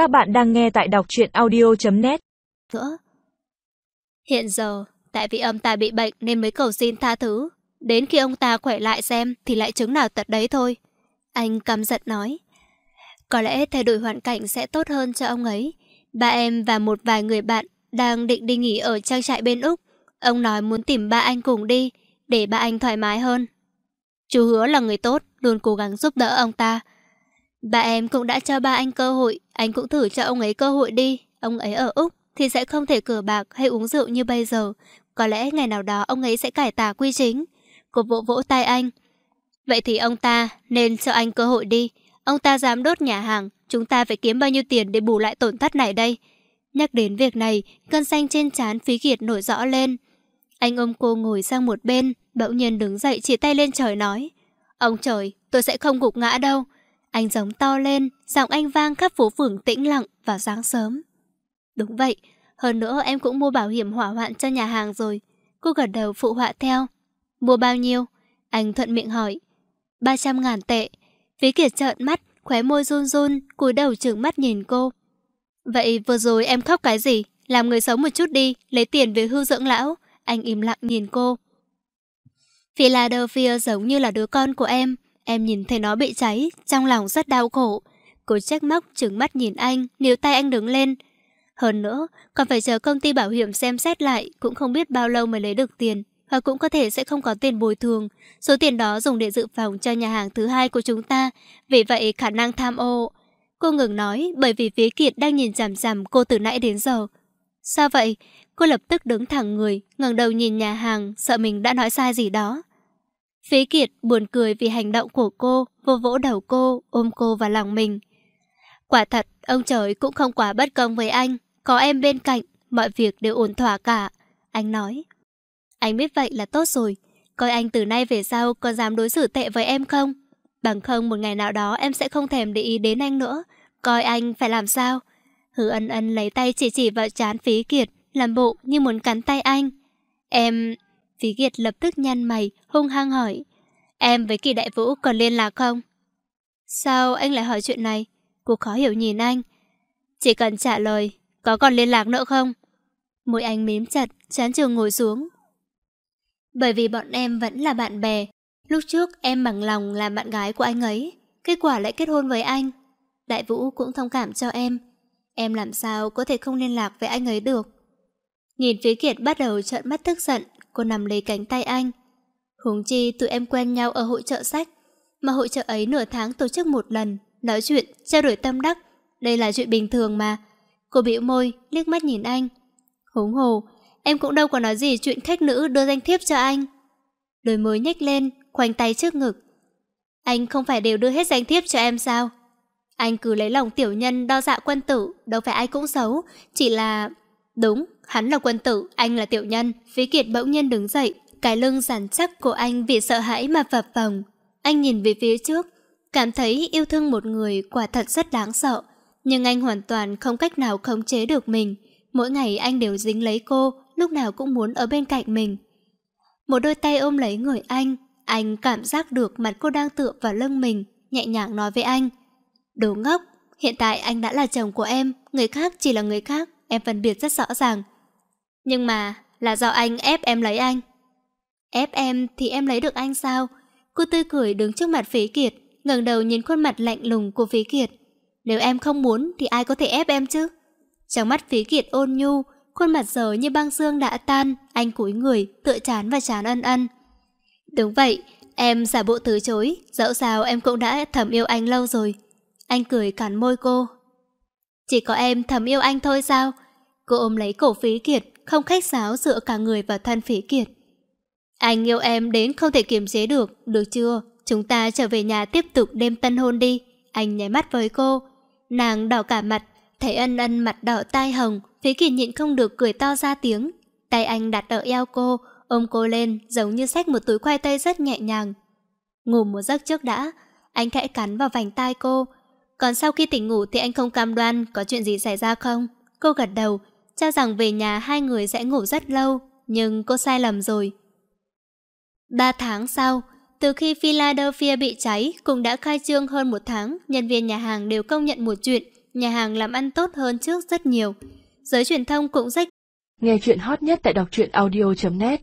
Các bạn đang nghe tại đọc truyện audio.net Nữa. Hiện giờ, tại vì ông ta bị bệnh nên mới cầu xin tha thứ. Đến khi ông ta khỏe lại xem thì lại chứng nào tật đấy thôi. Anh căm giận nói. Có lẽ thay đổi hoàn cảnh sẽ tốt hơn cho ông ấy. Ba em và một vài người bạn đang định đi nghỉ ở trang trại bên Úc. Ông nói muốn tìm ba anh cùng đi, để ba anh thoải mái hơn. Chú hứa là người tốt, luôn cố gắng giúp đỡ ông ta. Ba em cũng đã cho ba anh cơ hội, anh cũng thử cho ông ấy cơ hội đi. Ông ấy ở Úc thì sẽ không thể cờ bạc hay uống rượu như bây giờ. Có lẽ ngày nào đó ông ấy sẽ cải tà quy chính. Cô vỗ vỗ tay anh. Vậy thì ông ta nên cho anh cơ hội đi. Ông ta dám đốt nhà hàng, chúng ta phải kiếm bao nhiêu tiền để bù lại tổn thất này đây. Nhắc đến việc này, cơn xanh trên trán phí kiệt nổi rõ lên. Anh ôm cô ngồi sang một bên, bỗng nhiên đứng dậy chỉ tay lên trời nói. Ông trời, tôi sẽ không gục ngã đâu. Anh giống to lên, giọng anh vang khắp phố phường tĩnh lặng vào sáng sớm. Đúng vậy, hơn nữa em cũng mua bảo hiểm hỏa hoạn cho nhà hàng rồi. Cô gật đầu phụ họa theo. Mua bao nhiêu? Anh thuận miệng hỏi. 300 ngàn tệ. Phí Kiệt trợn mắt, khóe môi run run, cúi đầu trừng mắt nhìn cô. Vậy vừa rồi em khóc cái gì? Làm người sống một chút đi, lấy tiền về hưu dưỡng lão. Anh im lặng nhìn cô. Philadelphia giống như là đứa con của em. Em nhìn thấy nó bị cháy, trong lòng rất đau khổ. Cô trách móc, trừng mắt nhìn anh, níu tay anh đứng lên. Hơn nữa, còn phải chờ công ty bảo hiểm xem xét lại, cũng không biết bao lâu mới lấy được tiền. Hoặc cũng có thể sẽ không có tiền bồi thường. Số tiền đó dùng để dự phòng cho nhà hàng thứ hai của chúng ta. Vì vậy khả năng tham ô. Cô ngừng nói bởi vì phía Kiệt đang nhìn chằm chằm cô từ nãy đến giờ. Sao vậy? Cô lập tức đứng thẳng người, ngẩng đầu nhìn nhà hàng, sợ mình đã nói sai gì đó. Phí Kiệt buồn cười vì hành động của cô, vô vỗ đầu cô, ôm cô vào lòng mình. Quả thật, ông trời cũng không quá bất công với anh. Có em bên cạnh, mọi việc đều ổn thỏa cả. Anh nói. Anh biết vậy là tốt rồi. Coi anh từ nay về sau có dám đối xử tệ với em không? Bằng không một ngày nào đó em sẽ không thèm để ý đến anh nữa. Coi anh phải làm sao? Hứa ân ân lấy tay chỉ chỉ vào chán Phí Kiệt, làm bộ như muốn cắn tay anh. Em... Phí Kiệt lập tức nhăn mày, hung hăng hỏi. Em với Kỳ Đại Vũ còn liên lạc không? Sao anh lại hỏi chuyện này? Cô khó hiểu nhìn anh. Chỉ cần trả lời, có còn liên lạc nữa không? Môi anh mím chặt, chán trường ngồi xuống. Bởi vì bọn em vẫn là bạn bè. Lúc trước em bằng lòng làm bạn gái của anh ấy. Kết quả lại kết hôn với anh. Đại Vũ cũng thông cảm cho em. Em làm sao có thể không liên lạc với anh ấy được? Nhìn phía Kiệt bắt đầu trợn mắt tức giận, cô nằm lấy cánh tay anh. Huống chi tụi em quen nhau ở hội trợ sách, mà hội trợ ấy nửa tháng tổ chức một lần, nói chuyện, trao đổi tâm đắc. Đây là chuyện bình thường mà. Cô bĩu môi, liếc mắt nhìn anh. Húng hồ, em cũng đâu có nói gì chuyện khách nữ đưa danh thiếp cho anh. Đôi môi nhếch lên, khoanh tay trước ngực. Anh không phải đều đưa hết danh thiếp cho em sao? Anh cứ lấy lòng tiểu nhân đo dạ quân tử, đâu phải ai cũng xấu, chỉ là... Đúng, hắn là quân tử, anh là tiểu nhân. Phí Kiệt bỗng nhiên đứng dậy, cái lưng rắn chắc của anh vì sợ hãi mà phập phồng. Anh nhìn về phía trước, cảm thấy yêu thương một người quả thật rất đáng sợ. Nhưng anh hoàn toàn không cách nào khống chế được mình. Mỗi ngày anh đều dính lấy cô, lúc nào cũng muốn ở bên cạnh mình. Một đôi tay ôm lấy người anh, anh cảm giác được mặt cô đang tựa vào lưng mình, nhẹ nhàng nói với anh. Đồ ngốc, hiện tại anh đã là chồng của em, người khác chỉ là người khác, em phân biệt rất rõ ràng. Nhưng mà, là do anh ép em lấy anh. Ép em thì em lấy được anh sao? Cô tươi cười đứng trước mặt Phí Kiệt, ngẩng đầu nhìn khuôn mặt lạnh lùng của Phí Kiệt. Nếu em không muốn thì ai có thể ép em chứ? Trong mắt Phí Kiệt ôn nhu, khuôn mặt giờ như băng xương đã tan, anh cúi người, tựa chán và chán ân ân. Đúng vậy, em giả bộ từ chối, dẫu sao em cũng đã thầm yêu anh lâu rồi. Anh cười cắn môi cô. Chỉ có em thầm yêu anh thôi sao? Cô ôm lấy cổ Phí Kiệt, không khách sáo dựa cả người vào thân Phí Kiệt. Anh yêu em đến không thể kiềm chế được, được chưa? Chúng ta trở về nhà tiếp tục đêm tân hôn đi. Anh nháy mắt với cô. Nàng đỏ cả mặt, thấy ân ân mặt đỏ tai hồng, Phí Kiệt nhịn không được cười to ra tiếng. Tay anh đặt ở eo cô, ôm cô lên giống như xách một túi khoai tây rất nhẹ nhàng. Ngủ một giấc trước đã, anh khẽ cắn vào vành tai cô. Còn sau khi tỉnh ngủ thì anh không cam đoan có chuyện gì xảy ra không? Cô gật đầu, cho rằng về nhà hai người sẽ ngủ rất lâu, nhưng cô sai lầm rồi. Ba tháng sau, từ khi Philadelphia bị cháy cũng đã khai trương hơn một tháng, nhân viên nhà hàng đều công nhận một chuyện, nhà hàng làm ăn tốt hơn trước rất nhiều. Giới truyền thông cũng rất Nghe chuyện hot nhất tại đọc truyện audio.net